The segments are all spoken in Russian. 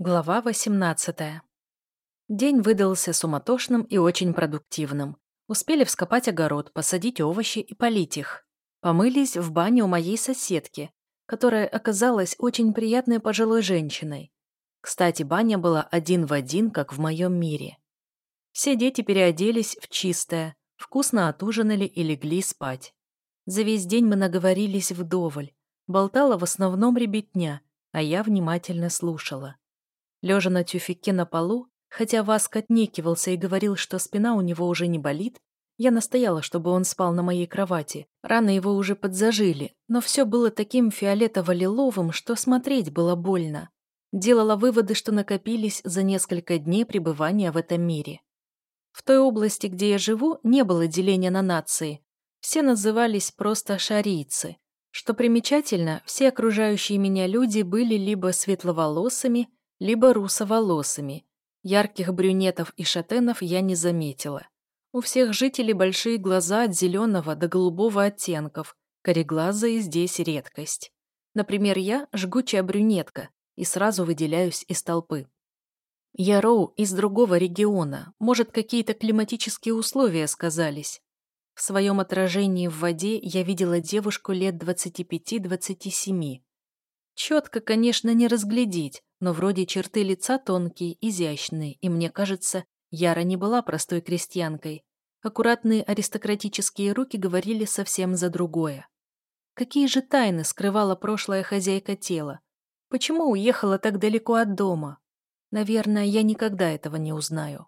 Глава 18. День выдался суматошным и очень продуктивным. Успели вскопать огород, посадить овощи и полить их. Помылись в бане у моей соседки, которая оказалась очень приятной пожилой женщиной. Кстати, баня была один в один, как в моем мире. Все дети переоделись в чистое, вкусно отужинали и легли спать. За весь день мы наговорились вдоволь. Болтала в основном ребятня, а я внимательно слушала. Лежа на тюфике на полу, хотя Васк отнекивался и говорил, что спина у него уже не болит, я настояла, чтобы он спал на моей кровати. Раны его уже подзажили, но все было таким фиолетово-лиловым, что смотреть было больно. Делала выводы, что накопились за несколько дней пребывания в этом мире. В той области, где я живу, не было деления на нации. Все назывались просто шарийцы. Что примечательно, все окружающие меня люди были либо светловолосыми, либо русоволосыми. Ярких брюнетов и шатенов я не заметила. У всех жителей большие глаза от зеленого до голубого оттенков, кореглазые здесь редкость. Например, я жгучая брюнетка и сразу выделяюсь из толпы. Я Роу из другого региона, может, какие-то климатические условия сказались. В своем отражении в воде я видела девушку лет 25-27. Четко, конечно, не разглядеть, но вроде черты лица тонкие, изящные, и мне кажется, Яра не была простой крестьянкой. Аккуратные аристократические руки говорили совсем за другое. Какие же тайны скрывала прошлая хозяйка тела? Почему уехала так далеко от дома? Наверное, я никогда этого не узнаю.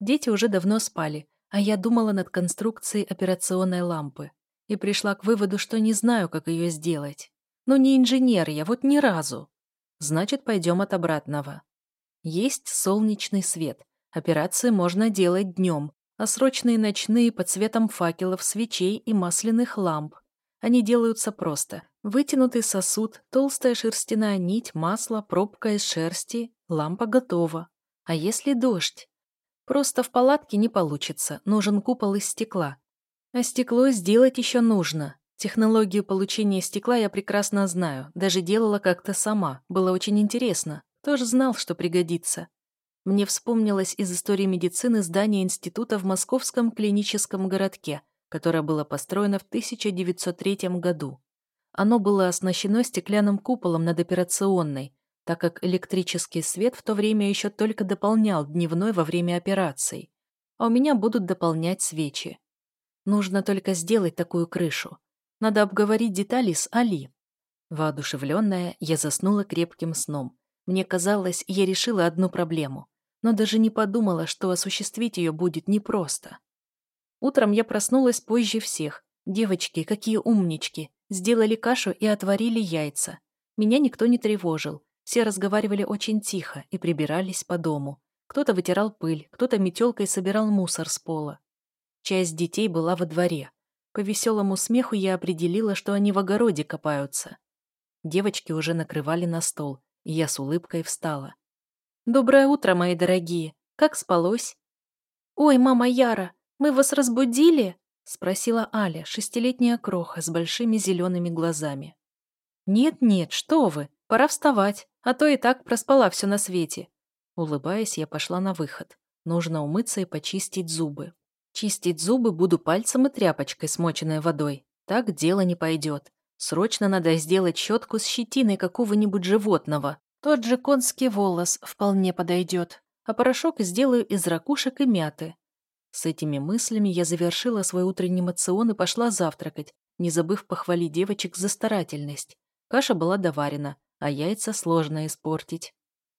Дети уже давно спали, а я думала над конструкцией операционной лампы и пришла к выводу, что не знаю, как ее сделать. Но не инженер я, вот ни разу. Значит, пойдем от обратного. Есть солнечный свет. Операции можно делать днем, а срочные ночные под светом факелов, свечей и масляных ламп. Они делаются просто. Вытянутый сосуд, толстая шерстяная нить, масло, пробка из шерсти, лампа готова. А если дождь? Просто в палатке не получится, нужен купол из стекла. А стекло сделать еще нужно. Технологию получения стекла я прекрасно знаю, даже делала как-то сама, было очень интересно. Тоже знал, что пригодится. Мне вспомнилось из истории медицины здание института в московском клиническом городке, которое было построено в 1903 году. Оно было оснащено стеклянным куполом над операционной, так как электрический свет в то время еще только дополнял дневной во время операций. А у меня будут дополнять свечи. Нужно только сделать такую крышу. Надо обговорить детали с Али. Воодушевленная, я заснула крепким сном. Мне казалось, я решила одну проблему, но даже не подумала, что осуществить ее будет непросто. Утром я проснулась позже всех. Девочки, какие умнички, сделали кашу и отварили яйца. Меня никто не тревожил. Все разговаривали очень тихо и прибирались по дому. Кто-то вытирал пыль, кто-то метелкой собирал мусор с пола. Часть детей была во дворе, по веселому смеху я определила, что они в огороде копаются. Девочки уже накрывали на стол, и я с улыбкой встала. «Доброе утро, мои дорогие! Как спалось?» «Ой, мама Яра, мы вас разбудили?» — спросила Аля, шестилетняя кроха с большими зелеными глазами. «Нет-нет, что вы, пора вставать, а то и так проспала все на свете». Улыбаясь, я пошла на выход. Нужно умыться и почистить зубы. Чистить зубы буду пальцем и тряпочкой, смоченной водой. Так дело не пойдет. Срочно надо сделать щетку с щетиной какого-нибудь животного. Тот же конский волос вполне подойдет. А порошок сделаю из ракушек и мяты. С этими мыслями я завершила свой утренний мацион и пошла завтракать, не забыв похвалить девочек за старательность. Каша была доварена, а яйца сложно испортить.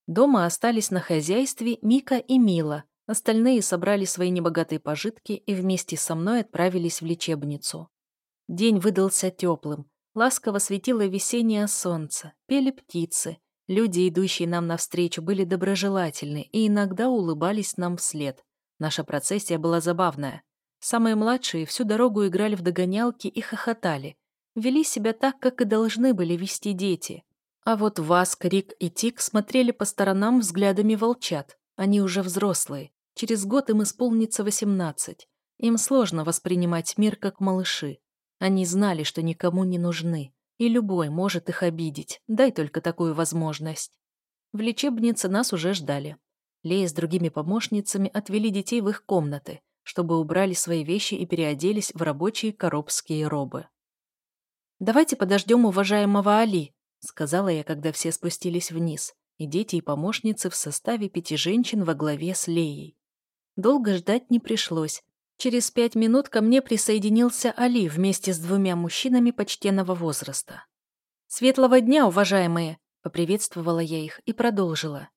Дома остались на хозяйстве Мика и Мила, Остальные собрали свои небогатые пожитки и вместе со мной отправились в лечебницу. День выдался теплым. Ласково светило весеннее солнце, пели птицы. Люди, идущие нам навстречу, были доброжелательны и иногда улыбались нам вслед. Наша процессия была забавная. Самые младшие всю дорогу играли в догонялки и хохотали. Вели себя так, как и должны были вести дети. А вот Васк, Рик и Тик смотрели по сторонам взглядами волчат. Они уже взрослые. Через год им исполнится 18. Им сложно воспринимать мир как малыши. Они знали, что никому не нужны, и любой может их обидеть, дай только такую возможность. В лечебнице нас уже ждали. Лея с другими помощницами отвели детей в их комнаты, чтобы убрали свои вещи и переоделись в рабочие коробские робы. «Давайте подождем уважаемого Али», — сказала я, когда все спустились вниз, и дети и помощницы в составе пяти женщин во главе с Леей. Долго ждать не пришлось. Через пять минут ко мне присоединился Али вместе с двумя мужчинами почтенного возраста. «Светлого дня, уважаемые!» — поприветствовала я их и продолжила.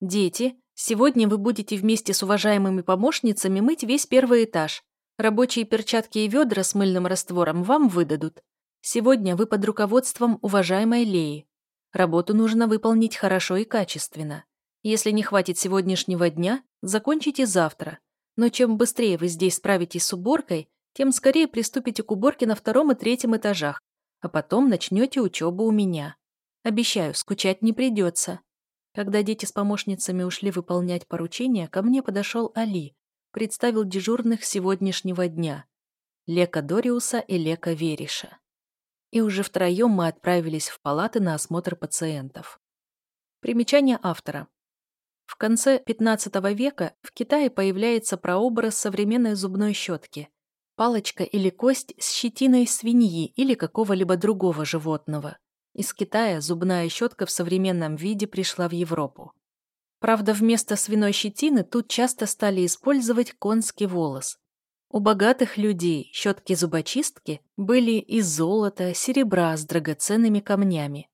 «Дети, Сегодня вы будете вместе с уважаемыми помощницами мыть весь первый этаж. Рабочие перчатки и ведра с мыльным раствором вам выдадут. Сегодня вы под руководством уважаемой Леи. Работу нужно выполнить хорошо и качественно. Если не хватит сегодняшнего дня, закончите завтра. Но чем быстрее вы здесь справитесь с уборкой, тем скорее приступите к уборке на втором и третьем этажах, а потом начнете учебу у меня. Обещаю, скучать не придется. Когда дети с помощницами ушли выполнять поручения, ко мне подошел Али, представил дежурных сегодняшнего дня – Лека Дориуса и Лека Вериша. И уже втроем мы отправились в палаты на осмотр пациентов. Примечание автора. В конце XV века в Китае появляется прообраз современной зубной щетки – палочка или кость с щетиной свиньи или какого-либо другого животного – из Китая зубная щетка в современном виде пришла в Европу. Правда, вместо свиной щетины тут часто стали использовать конский волос. У богатых людей щетки-зубочистки были из золота, серебра с драгоценными камнями.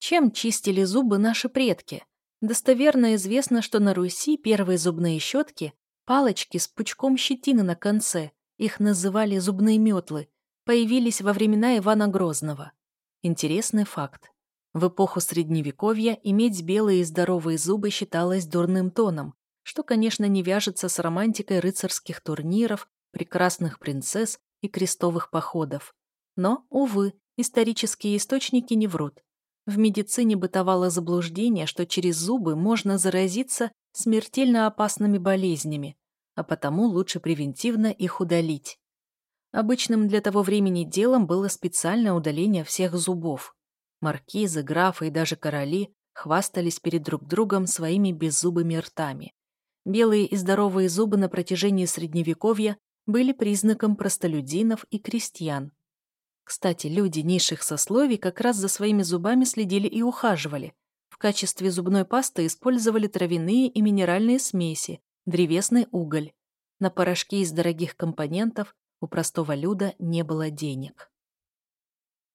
Чем чистили зубы наши предки? Достоверно известно, что на Руси первые зубные щетки – палочки с пучком щетины на конце, их называли зубные метлы, появились во времена Ивана Грозного. Интересный факт. В эпоху Средневековья иметь белые и здоровые зубы считалось дурным тоном, что, конечно, не вяжется с романтикой рыцарских турниров, прекрасных принцесс и крестовых походов. Но, увы, исторические источники не врут. В медицине бытовало заблуждение, что через зубы можно заразиться смертельно опасными болезнями, а потому лучше превентивно их удалить. Обычным для того времени делом было специальное удаление всех зубов. Маркизы, графы и даже короли хвастались перед друг другом своими беззубыми ртами. Белые и здоровые зубы на протяжении Средневековья были признаком простолюдинов и крестьян. Кстати, люди низших сословий как раз за своими зубами следили и ухаживали. В качестве зубной пасты использовали травяные и минеральные смеси, древесный уголь. На порошки из дорогих компонентов у простого люда не было денег.